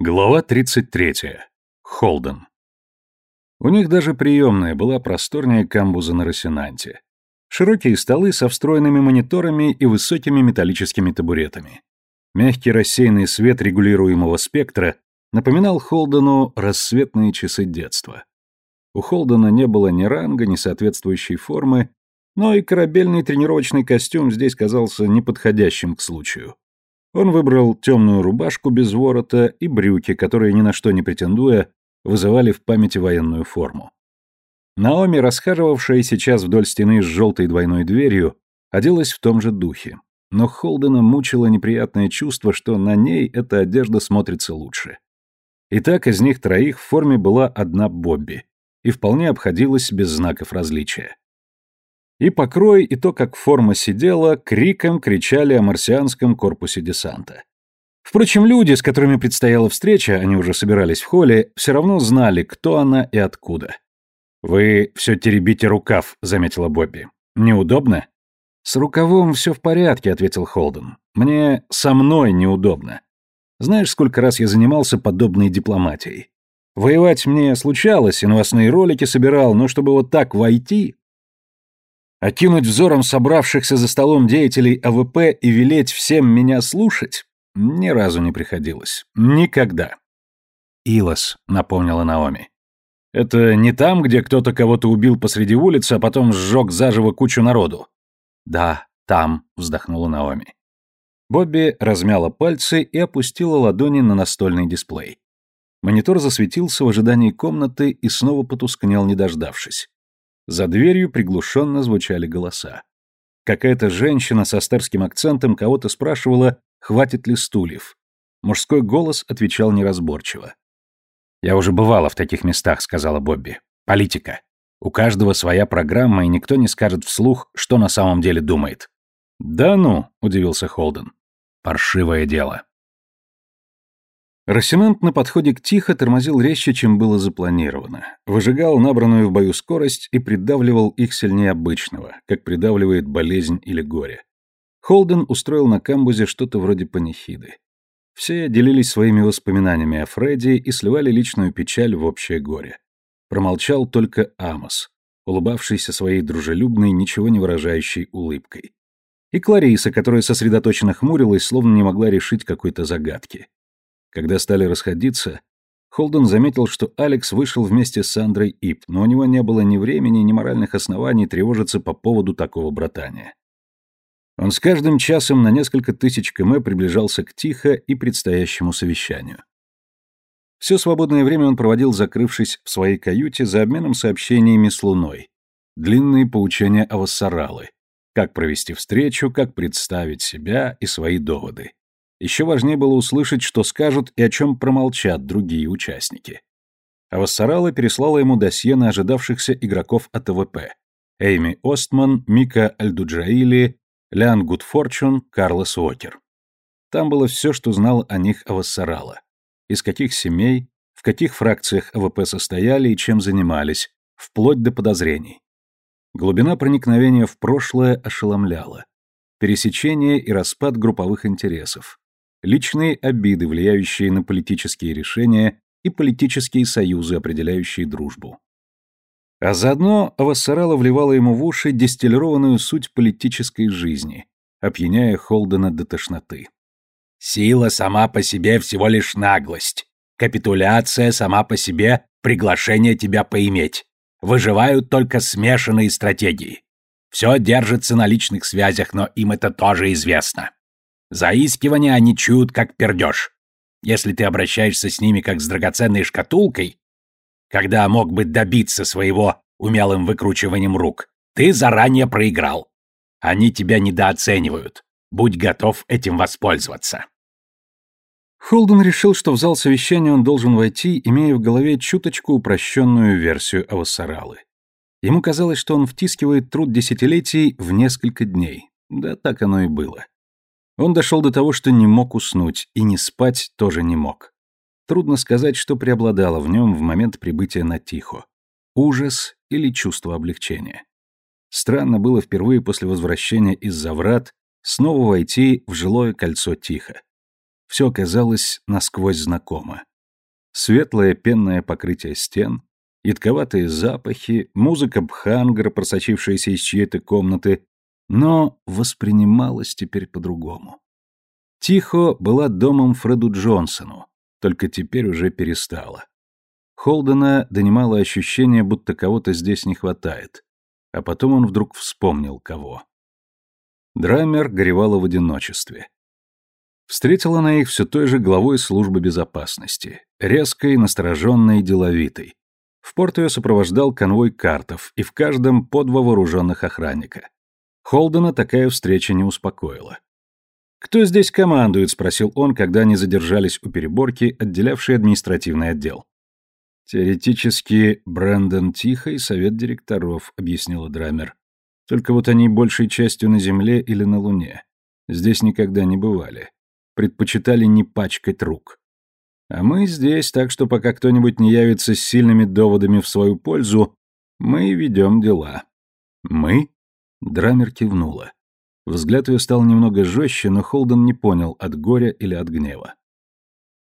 Глава 33. Холден. У них даже приемная была просторнее камбуза на Росинанте. Широкие столы со встроенными мониторами и высокими металлическими табуретами. Мягкий рассеянный свет регулируемого спектра напоминал Холдену рассветные часы детства. У Холдена не было ни ранга, ни соответствующей формы, но и корабельный тренировочный костюм здесь казался неподходящим к случаю. Он выбрал темную рубашку без ворота и брюки, которые, ни на что не претендуя, вызывали в памяти военную форму. Наоми, расхаживавшая сейчас вдоль стены с желтой двойной дверью, оделась в том же духе. Но Холдена мучило неприятное чувство, что на ней эта одежда смотрится лучше. Итак, из них троих в форме была одна Бобби, и вполне обходилась без знаков различия. И покрой, и то, как форма сидела, криком кричали о марсианском корпусе десанта. Впрочем, люди, с которыми предстояла встреча, они уже собирались в холле, все равно знали, кто она и откуда. «Вы все теребите рукав», — заметила Бобби. «Неудобно?» «С рукавом все в порядке», — ответил Холден. «Мне со мной неудобно. Знаешь, сколько раз я занимался подобной дипломатией? Воевать мне случалось, и новостные ролики собирал, но чтобы вот так войти, Окинуть взором собравшихся за столом деятелей АВП и велеть всем меня слушать ни разу не приходилось. Никогда. «Илос», — напомнила Наоми. «Это не там, где кто-то кого-то убил посреди улицы, а потом сжег заживо кучу народу?» «Да, там», — вздохнула Наоми. Бобби размяла пальцы и опустила ладони на настольный дисплей. Монитор засветился в ожидании команды и снова потускнел, не дождавшись. За дверью приглушенно звучали голоса. Какая-то женщина со старским акцентом кого-то спрашивала, хватит ли стульев. Мужской голос отвечал неразборчиво. «Я уже бывала в таких местах», — сказала Бобби. «Политика. У каждого своя программа, и никто не скажет вслух, что на самом деле думает». «Да ну», — удивился Холден. «Паршивое дело». Рассенант на подходе к Тихо тормозил резче, чем было запланировано, выжигал набранную в бою скорость и придавливал их сильнее обычного, как придавливает болезнь или горе. Холден устроил на камбузе что-то вроде панихиды. Все делились своими воспоминаниями о Фредди и сливали личную печаль в общее горе. Промолчал только Амос, улыбавшийся своей дружелюбной, ничего не выражающей улыбкой. И Клариса, которая сосредоточенно хмурилась, словно не могла решить какой-то загадки. Когда стали расходиться, Холден заметил, что Алекс вышел вместе с Сандрой Ип, но у него не было ни времени, ни моральных оснований тревожиться по поводу такого братания. Он с каждым часом на несколько тысяч км приближался к Тихо и предстоящему совещанию. Все свободное время он проводил, закрывшись в своей каюте за обменом сообщениями с Луной. Длинные поучения Авассаралы. Как провести встречу, как представить себя и свои доводы. Еще важнее было услышать, что скажут и о чем промолчат другие участники. Авассарала переслала ему досье на ожидавшихся игроков от АВП. Эйми Остман, Мика Альдуджаили, Лян Гудфорчун, Карлос Уокер. Там было все, что знал о них Авассарала. Из каких семей, в каких фракциях АВП состояли и чем занимались, вплоть до подозрений. Глубина проникновения в прошлое ошеломляла. Пересечение и распад групповых интересов личные обиды, влияющие на политические решения, и политические союзы, определяющие дружбу. А заодно Авассарала вливала ему в уши дистиллированную суть политической жизни, опьяняя Холдена до тошноты. «Сила сама по себе всего лишь наглость. Капитуляция сама по себе — приглашение тебя поиметь. Выживают только смешанные стратегии. Все держится на личных связях, но им это тоже известно. Заискивания они чуют, как пердеж. Если ты обращаешься с ними как с драгоценной шкатулкой, когда мог бы добиться своего умелым выкручиванием рук, ты заранее проиграл. Они тебя недооценивают. Будь готов этим воспользоваться. Холден решил, что в зал совещания он должен войти, имея в голове чуточку упрощенную версию Авасаралы. Ему казалось, что он втискивает труд десятилетий в несколько дней. Да так оно и было. Он дошел до того, что не мог уснуть, и не спать тоже не мог. Трудно сказать, что преобладало в нем в момент прибытия на Тихо. Ужас или чувство облегчения. Странно было впервые после возвращения из-за врат снова войти в жилое кольцо Тихо. Все оказалось насквозь знакомо. Светлое пенное покрытие стен, едковатые запахи, музыка бхангра, просочившаяся из чьей-то комнаты, но воспринималась теперь по-другому. Тихо была домом Фреду Джонсону, только теперь уже перестала. Холдена донимало ощущение, будто кого-то здесь не хватает, а потом он вдруг вспомнил кого. Драмер горевала в одиночестве. Встретила она их все той же главой службы безопасности, резкой, настороженной, деловитой. В порт ее сопровождал конвой картов, и в каждом по два вооруженных охранника. Холдена такая встреча не успокоила. «Кто здесь командует?» — спросил он, когда они задержались у переборки, отделявшей административный отдел. «Теоретически, Брэндон Тихо и совет директоров», — объяснила Драмер. «Только вот они большей частью на Земле или на Луне. Здесь никогда не бывали. Предпочитали не пачкать рук. А мы здесь, так что пока кто-нибудь не явится с сильными доводами в свою пользу, мы ведем дела». «Мы?» — Драмер кивнула. Взгляд ее стал немного жестче, но Холден не понял, от горя или от гнева.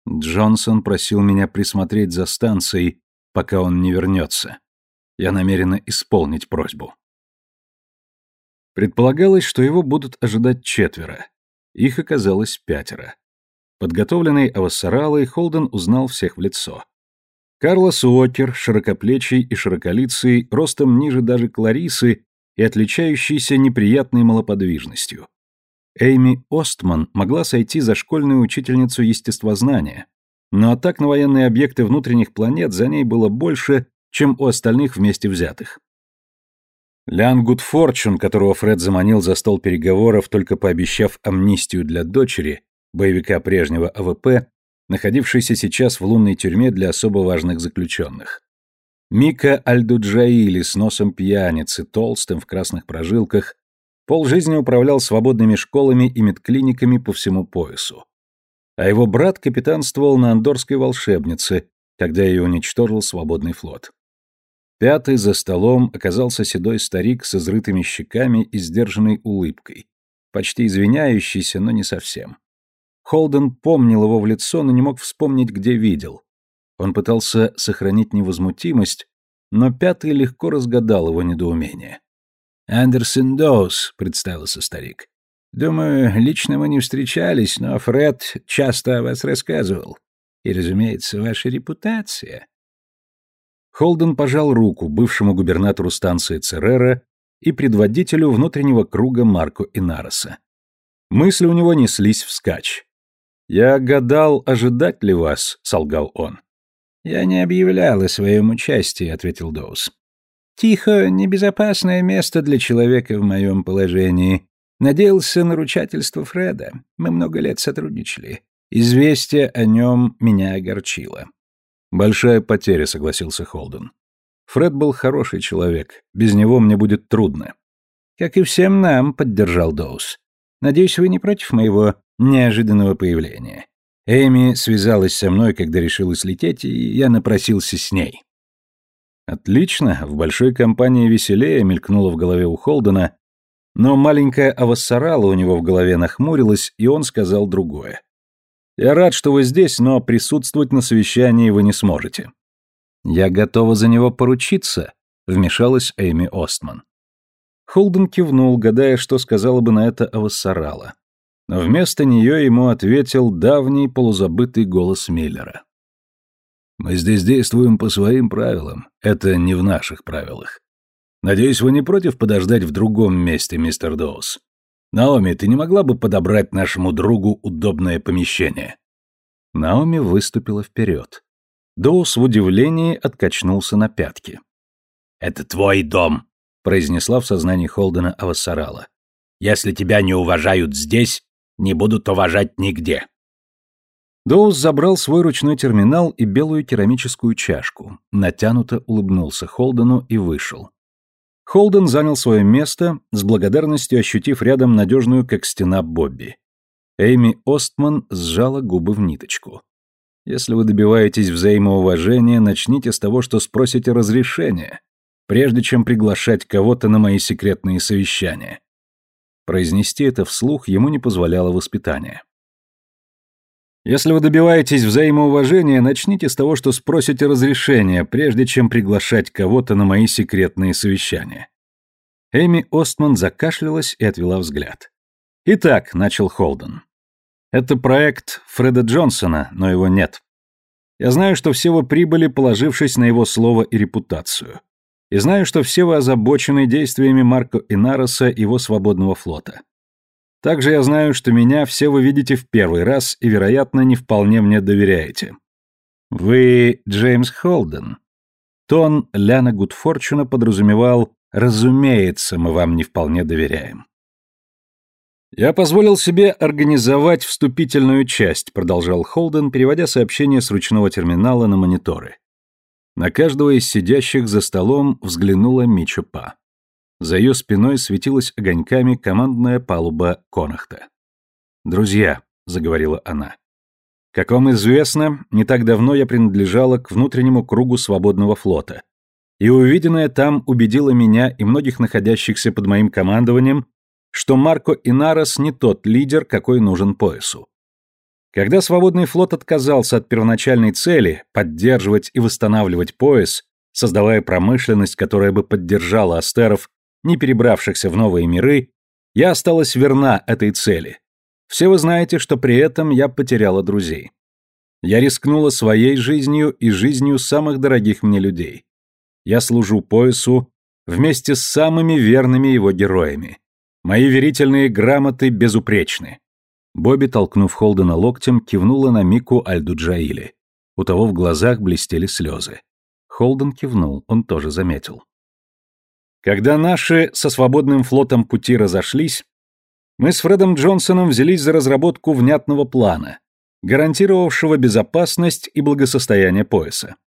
Джонсон просил меня присмотреть за станцией, пока он не вернется. Я намерена исполнить просьбу. Предполагалось, что его будут ожидать четверо. Их оказалось пятеро. Подготовленный Авассаралой, Холден узнал всех в лицо. Карлос Уокер, широкоплечий и широколицый, ростом ниже даже Кларисы и отличающийся неприятной малоподвижностью. Эйми Остман могла сойти за школьную учительницу естествознания, но атак на военные объекты внутренних планет за ней было больше, чем у остальных вместе взятых. Лян Гудфорчун, которого Фред заманил за стол переговоров, только пообещав амнистию для дочери, боевика прежнего АВП, находившейся сейчас в лунной тюрьме для особо важных заключенных. Мика Альдуджаили с носом пьяницы, толстым в красных прожилках, полжизни управлял свободными школами и медклиниками по всему поясу. А его брат капитанствовал на Аэндорской волшебнице, когда ее уничтожил свободный флот. Пятый за столом оказался седой старик с изрытыми щеками и сдержанной улыбкой, почти извиняющийся, но не совсем. Холден помнил его в лицо, но не мог вспомнить, где видел. Он пытался сохранить невозмутимость, но пятый легко разгадал его недоумение. «Андерсон Доус», — представился старик. «Думаю, лично мы не встречались, но Фред часто о вас рассказывал. И, разумеется, ваша репутация». Холден пожал руку бывшему губернатору станции Церера и предводителю внутреннего круга Марко Инароса. Мысли у него неслись вскачь. «Я гадал, ожидать ли вас», — солгал он. «Я не объявлял о своем участии», — ответил Доус. «Тихо — небезопасное место для человека в моем положении. Надеялся на ручательство Фреда. Мы много лет сотрудничали. Известие о нем меня огорчило». «Большая потеря», — согласился Холден. «Фред был хороший человек. Без него мне будет трудно». «Как и всем нам», — поддержал Доус. «Надеюсь, вы не против моего неожиданного появления. Эми связалась со мной, когда решилась лететь, и я напросился с ней. Отлично, в большой компании веселее мелькнуло в голове у Холдена, но маленькая Авассарала у него в голове нахмурилась, и он сказал другое. «Я рад, что вы здесь, но присутствовать на совещании вы не сможете». «Я готова за него поручиться», — вмешалась Эми Остман. Холден кивнул, гадая, что сказала бы на это Авассарала но вместо нее ему ответил давний полузабытый голос Миллера. «Мы здесь действуем по своим правилам. Это не в наших правилах. Надеюсь, вы не против подождать в другом месте, мистер Доус? Наоми, ты не могла бы подобрать нашему другу удобное помещение?» Наоми выступила вперед. Доус в удивлении откачнулся на пятки. «Это твой дом», — произнесла в сознании Холдена Авассарала. «Если тебя не уважают здесь, не будут уважать нигде. Доус забрал свой ручной терминал и белую керамическую чашку, натянуто улыбнулся Холдену и вышел. Холден занял свое место, с благодарностью ощутив рядом надежную, как стена, Бобби. Эйми Остман сжала губы в ниточку. Если вы добиваетесь взаимоуважения, начните с того, что спросите разрешения, прежде чем приглашать кого-то на мои секретные совещания. Произнести это вслух ему не позволяло воспитание. Если вы добиваетесь взаимоуважения, начните с того, что спросите разрешения, прежде чем приглашать кого-то на мои секретные совещания. Эми Остман закашлялась и отвела взгляд. «Итак», — начал Холден, — «это проект Фреда Джонсона, но его нет. Я знаю, что все вы прибыли, положившись на его слово и репутацию. И знаю, что все вы озабочены действиями Марко Инароса и его свободного флота. Также я знаю, что меня все вы видите в первый раз и, вероятно, не вполне мне доверяете. Вы Джеймс Холден. Тон Ляна Гудфорчуна подразумевал «разумеется, мы вам не вполне доверяем». «Я позволил себе организовать вступительную часть», продолжал Холден, переводя сообщение с ручного терминала на мониторы. На каждого из сидящих за столом взглянула Мичо Па. За ее спиной светилась огоньками командная палуба Конахта. «Друзья», — заговорила она, — «как вам известно, не так давно я принадлежала к внутреннему кругу свободного флота, и увиденное там убедило меня и многих находящихся под моим командованием, что Марко Инарос не тот лидер, какой нужен поясу. Когда свободный флот отказался от первоначальной цели поддерживать и восстанавливать пояс, создавая промышленность, которая бы поддержала астеров, не перебравшихся в новые миры, я осталась верна этой цели. Все вы знаете, что при этом я потеряла друзей. Я рискнула своей жизнью и жизнью самых дорогих мне людей. Я служу поясу вместе с самыми верными его героями. Мои верительные грамоты безупречны. Бобби, толкнув Холдена локтем, кивнула на Мику Альдуджаили. У того в глазах блестели слезы. Холден кивнул, он тоже заметил. Когда наши со свободным флотом пути разошлись, мы с Фредом Джонсоном взялись за разработку внятного плана, гарантировавшего безопасность и благосостояние пояса.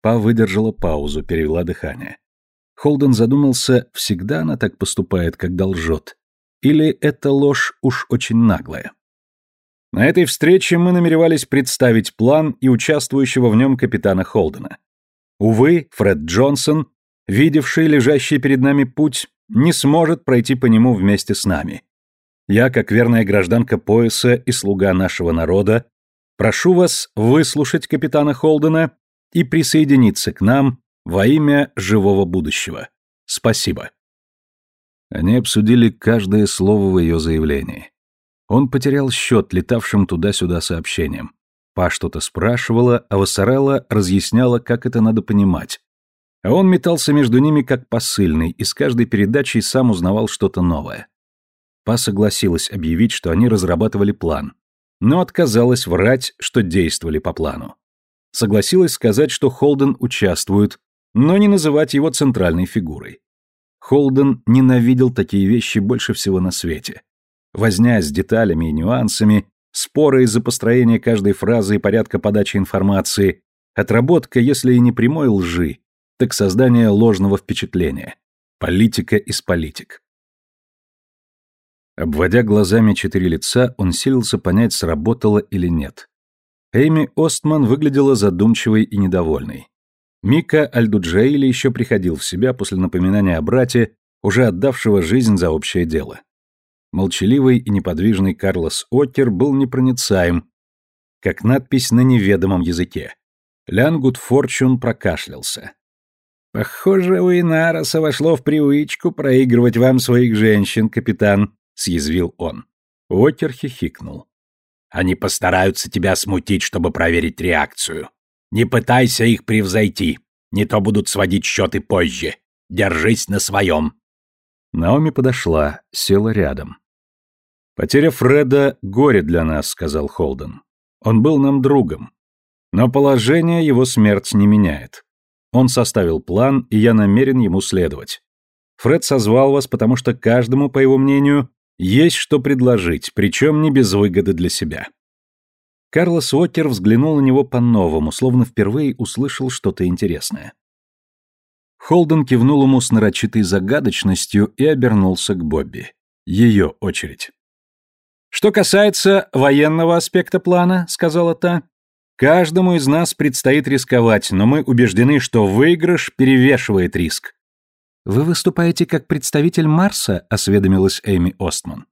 Па выдержала паузу, перевела дыхание. Холден задумался, всегда она так поступает, когда лжет. Или эта ложь уж очень наглая? На этой встрече мы намеревались представить план и участвующего в нем капитана Холдена. Увы, Фред Джонсон, видевший лежащий перед нами путь, не сможет пройти по нему вместе с нами. Я, как верная гражданка пояса и слуга нашего народа, прошу вас выслушать капитана Холдена и присоединиться к нам во имя живого будущего. Спасибо. Они обсудили каждое слово в ее заявлении. Он потерял счет летавшим туда-сюда сообщениям. Па что-то спрашивала, а Вассарелла разъясняла, как это надо понимать. А он метался между ними как посыльный, и с каждой передачей сам узнавал что-то новое. Па согласилась объявить, что они разрабатывали план, но отказалась врать, что действовали по плану. Согласилась сказать, что Холден участвует, но не называть его центральной фигурой. Холден ненавидел такие вещи больше всего на свете. Возня с деталями и нюансами, споры из-за построения каждой фразы и порядка подачи информации, отработка, если и не прямой лжи, так создание ложного впечатления. Политика из политик. Обводя глазами четыре лица, он силился понять, сработало или нет. Эйми Остман выглядела задумчивой и недовольной. Мика Альдуджейли еще приходил в себя после напоминания о брате, уже отдавшего жизнь за общее дело. Молчаливый и неподвижный Карлос Оттер был непроницаем, как надпись на неведомом языке. Лянгут Форчун прокашлялся. «Похоже, у Инароса вошло в привычку проигрывать вам своих женщин, капитан», — съязвил он. Оттер хихикнул. «Они постараются тебя смутить, чтобы проверить реакцию. Не пытайся их превзойти, не то будут сводить счеты позже. Держись на своем. Наоми подошла, села рядом. «Потеря Фреда — горе для нас», — сказал Холден. «Он был нам другом. Но положение его смерть не меняет. Он составил план, и я намерен ему следовать. Фред созвал вас, потому что каждому, по его мнению, есть что предложить, причем не без выгоды для себя. Карлос Уокер взглянул на него по-новому, словно впервые услышал что-то интересное. Холден кивнул ему с нарочитой загадочностью и обернулся к Бобби. Ее очередь. «Что касается военного аспекта плана», — сказала та, — «каждому из нас предстоит рисковать, но мы убеждены, что выигрыш перевешивает риск». «Вы выступаете как представитель Марса?» — осведомилась Эми Остман.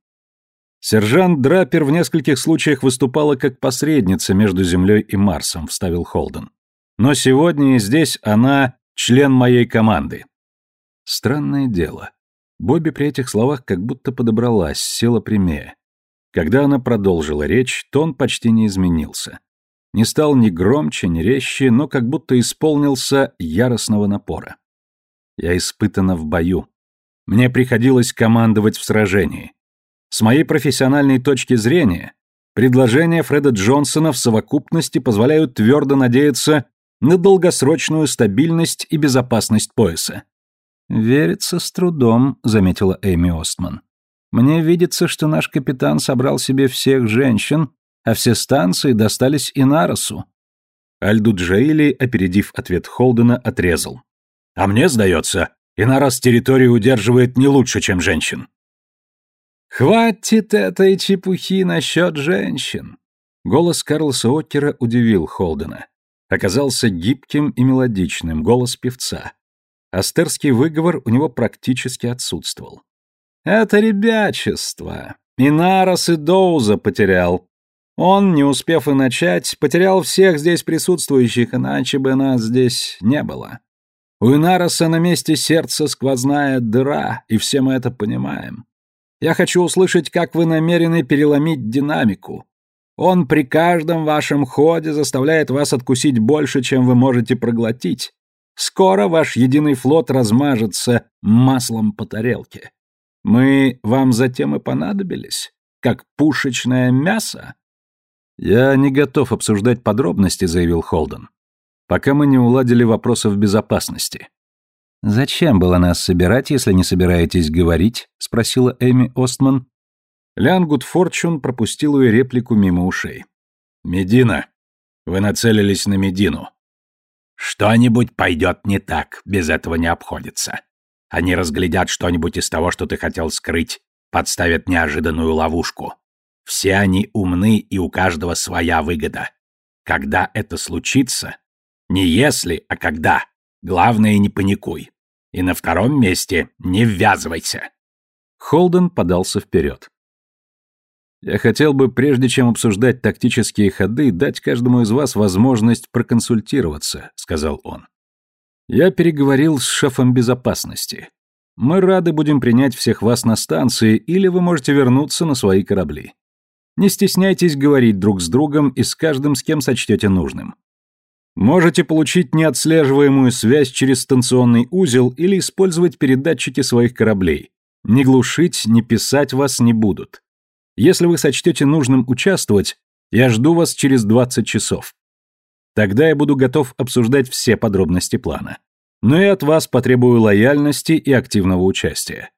Сержант Драпер в нескольких случаях выступала как посредница между Землей и Марсом, вставил Холден. Но сегодня здесь она член моей команды. Странное дело. Бобби при этих словах как будто подобралась, села прямее. Когда она продолжила речь, тон почти не изменился. Не стал ни громче, ни резче, но как будто исполнился яростного напора. Я испытана в бою. Мне приходилось командовать в сражении. С моей профессиональной точки зрения, предложения Фреда Джонсона в совокупности позволяют твердо надеяться на долгосрочную стабильность и безопасность пояса. «Верится с трудом», — заметила Эми Остман. «Мне видится, что наш капитан собрал себе всех женщин, а все станции достались Инаросу». Альду Джейли, опередив ответ Холдена, отрезал. «А мне сдается, Инарос территорию удерживает не лучше, чем женщин». «Хватит этой чепухи насчет женщин!» Голос Карлса Оттера удивил Холдена. Оказался гибким и мелодичным, голос певца. Астерский выговор у него практически отсутствовал. «Это ребячество. И Нарос, и Доуза потерял. Он, не успев и начать, потерял всех здесь присутствующих, иначе бы нас здесь не было. У Инароса на месте сердца сквозная дыра, и все мы это понимаем. Я хочу услышать, как вы намерены переломить динамику. Он при каждом вашем ходе заставляет вас откусить больше, чем вы можете проглотить. Скоро ваш единый флот размажется маслом по тарелке. Мы вам затем и понадобились, как пушечное мясо. Я не готов обсуждать подробности, заявил Холден, пока мы не уладили вопросов безопасности. «Зачем было нас собирать, если не собираетесь говорить?» — спросила Эми Остман. Лянгут Форчун пропустил ее реплику мимо ушей. «Медина. Вы нацелились на Медину. Что-нибудь пойдет не так, без этого не обходится. Они разглядят что-нибудь из того, что ты хотел скрыть, подставят неожиданную ловушку. Все они умны, и у каждого своя выгода. Когда это случится, не если, а когда, Главное, не паникуй. И на втором месте не ввязывайся. Холден подался вперед. Я хотел бы, прежде чем обсуждать тактические ходы, дать каждому из вас возможность проконсультироваться, сказал он. Я переговорил с шефом безопасности. Мы рады будем принять всех вас на станции, или вы можете вернуться на свои корабли. Не стесняйтесь говорить друг с другом и с каждым, с кем сочтете нужным. Можете получить неотслеживаемую связь через станционный узел или использовать передатчики своих кораблей. Ни глушить, ни писать вас не будут. Если вы сочтете нужным участвовать, я жду вас через 20 часов. Тогда я буду готов обсуждать все подробности плана. Но и от вас потребую лояльности и активного участия.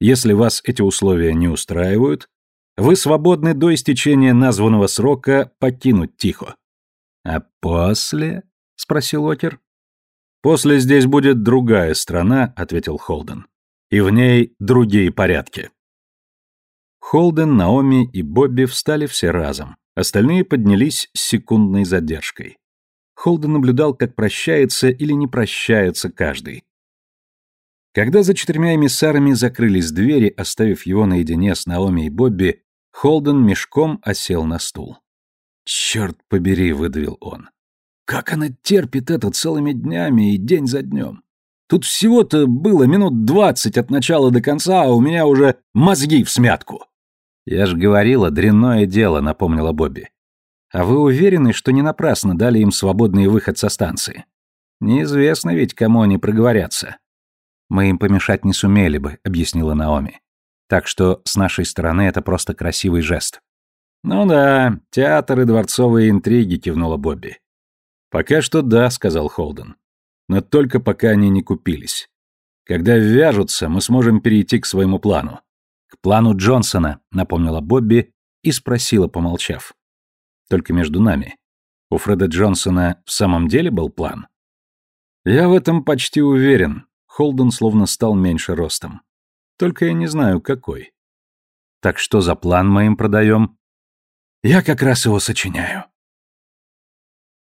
Если вас эти условия не устраивают, вы свободны до истечения названного срока покинуть Тихо. «А после?» — спросил Окер. «После здесь будет другая страна», — ответил Холден. «И в ней другие порядки». Холден, Наоми и Бобби встали все разом. Остальные поднялись с секундной задержкой. Холден наблюдал, как прощается или не прощается каждый. Когда за четырьмя эмиссарами закрылись двери, оставив его наедине с Наоми и Бобби, Холден мешком осел на стул. «Черт побери», — выдавил он. «Как она терпит это целыми днями и день за днем? Тут всего-то было минут двадцать от начала до конца, а у меня уже мозги в смятку». «Я ж говорила, дрянное дело», — напомнила Бобби. «А вы уверены, что не напрасно дали им свободный выход со станции? Неизвестно ведь, кому они проговорятся». «Мы им помешать не сумели бы», — объяснила Наоми. «Так что с нашей стороны это просто красивый жест». «Ну да, театр и дворцовые интриги», — кивнула Бобби. «Пока что да», — сказал Холден. «Но только пока они не купились. Когда ввяжутся, мы сможем перейти к своему плану». «К плану Джонсона», — напомнила Бобби и спросила, помолчав. «Только между нами. У Фреда Джонсона в самом деле был план?» «Я в этом почти уверен». Холден словно стал меньше ростом. «Только я не знаю, какой». «Так что за план мы им продаем?» Я как раз его сочиняю.